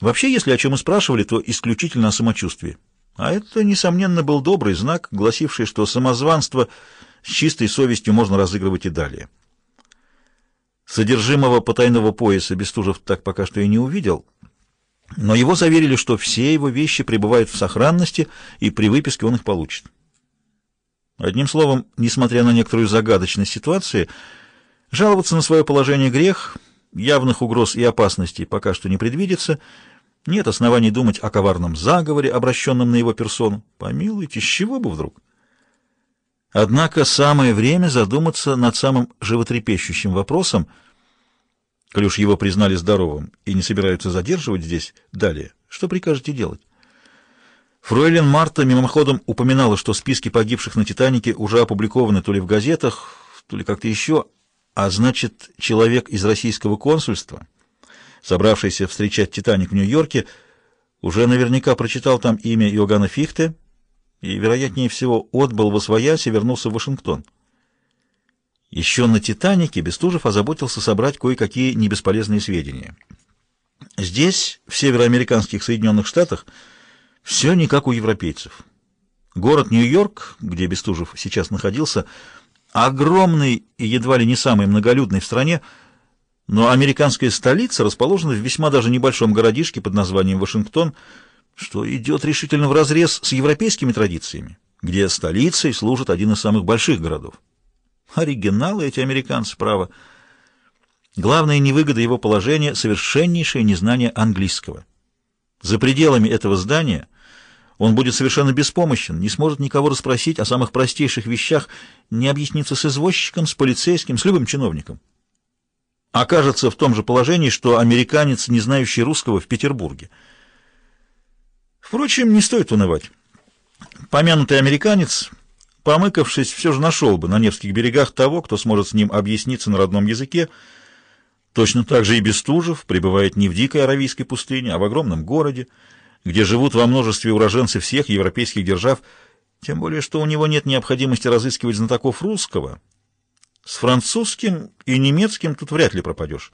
Вообще, если о чем и спрашивали, то исключительно о самочувствии. А это, несомненно, был добрый знак, гласивший, что самозванство с чистой совестью можно разыгрывать и далее. Содержимого потайного пояса Бестужев так пока что и не увидел, но его заверили, что все его вещи пребывают в сохранности, и при выписке он их получит. Одним словом, несмотря на некоторую загадочность ситуации, жаловаться на свое положение грех, явных угроз и опасностей пока что не предвидится, нет оснований думать о коварном заговоре, обращенном на его персону. Помилуйте, с чего бы вдруг? Однако самое время задуматься над самым животрепещущим вопросом, уж его признали здоровым и не собираются задерживать здесь далее, что прикажете делать? Фройлен Марта мимоходом упоминала, что списки погибших на «Титанике» уже опубликованы то ли в газетах, то ли как-то еще, а значит, человек из российского консульства, собравшийся встречать «Титаник» в Нью-Йорке, уже наверняка прочитал там имя Иоганна Фихте и, вероятнее всего, отбыл во своясь и вернулся в Вашингтон. Еще на «Титанике» Бестужев озаботился собрать кое-какие небесполезные сведения. Здесь, в североамериканских Соединенных Штатах, все не как у европейцев. Город Нью-Йорк, где Бестужев сейчас находился, огромный и едва ли не самый многолюдный в стране, но американская столица расположена в весьма даже небольшом городишке под названием Вашингтон, что идет решительно вразрез с европейскими традициями, где столицей служит один из самых больших городов. Оригиналы эти американцы, право. Главная невыгода его положения — совершеннейшее незнание английского. За пределами этого здания — он будет совершенно беспомощен, не сможет никого расспросить о самых простейших вещах, не объяснится с извозчиком, с полицейским, с любым чиновником. Окажется в том же положении, что американец, не знающий русского, в Петербурге. Впрочем, не стоит унывать. Помянутый американец, помыкавшись, все же нашел бы на Невских берегах того, кто сможет с ним объясниться на родном языке. Точно так же и Бестужев пребывает не в дикой аравийской пустыне, а в огромном городе, где живут во множестве уроженцы всех европейских держав, тем более что у него нет необходимости разыскивать знатоков русского. С французским и немецким тут вряд ли пропадешь.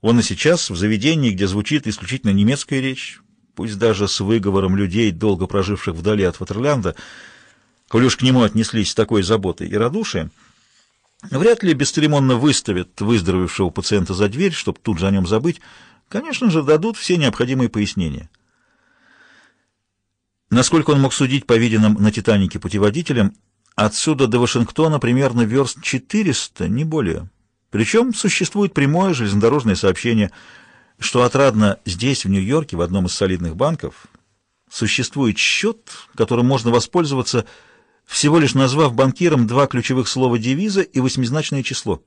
Он и сейчас в заведении, где звучит исключительно немецкая речь, пусть даже с выговором людей, долго проживших вдали от Ватерлянда, коль к нему отнеслись с такой заботой и радушием, вряд ли бесцеремонно выставят выздоровевшего пациента за дверь, чтобы тут же о нем забыть, конечно же, дадут все необходимые пояснения. Насколько он мог судить по виденным на «Титанике» путеводителям, отсюда до Вашингтона примерно верст 400, не более. Причем существует прямое железнодорожное сообщение, что отрадно здесь, в Нью-Йорке, в одном из солидных банков, существует счет, которым можно воспользоваться, всего лишь назвав банкиром два ключевых слова девиза и восьмизначное число.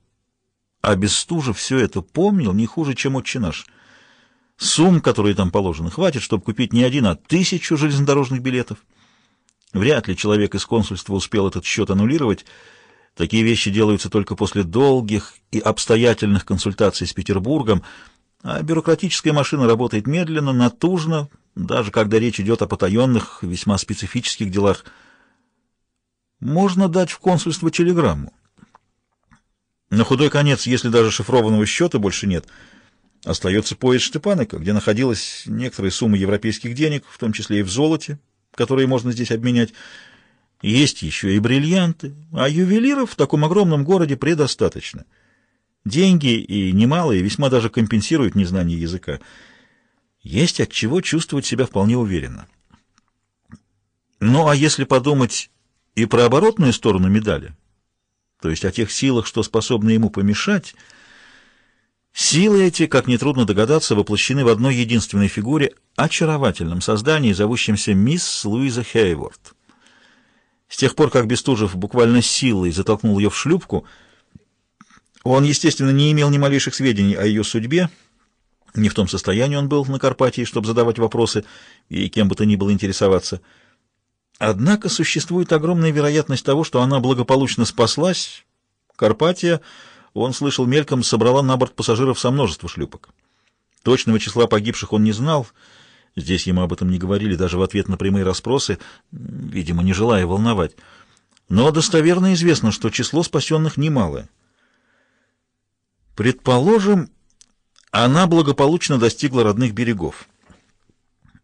А Бестужев все это помнил не хуже, чем отче наш — Сумм, которые там положены, хватит, чтобы купить не один, а тысячу железнодорожных билетов. Вряд ли человек из консульства успел этот счет аннулировать. Такие вещи делаются только после долгих и обстоятельных консультаций с Петербургом, а бюрократическая машина работает медленно, натужно, даже когда речь идет о потаенных, весьма специфических делах. Можно дать в консульство телеграмму. На худой конец, если даже шифрованного счета больше нет — Остается поезд Штепанека, где находилась некоторая сумма европейских денег, в том числе и в золоте, которые можно здесь обменять. Есть еще и бриллианты, а ювелиров в таком огромном городе предостаточно. Деньги и немалые весьма даже компенсируют незнание языка. Есть от чего чувствовать себя вполне уверенно. Ну а если подумать и про оборотную сторону медали, то есть о тех силах, что способны ему помешать, Силы эти, как нетрудно догадаться, воплощены в одной единственной фигуре — очаровательном создании, зовущемся мисс Луиза Хейворд. С тех пор, как Бестужев буквально силой затолкнул ее в шлюпку, он, естественно, не имел ни малейших сведений о ее судьбе, не в том состоянии он был на Карпатии, чтобы задавать вопросы и кем бы то ни было интересоваться. Однако существует огромная вероятность того, что она благополучно спаслась. Карпатия — он слышал мельком, собрала на борт пассажиров со множества шлюпок. Точного числа погибших он не знал, здесь ему об этом не говорили даже в ответ на прямые расспросы, видимо, не желая волновать. Но достоверно известно, что число спасенных немалое. Предположим, она благополучно достигла родных берегов.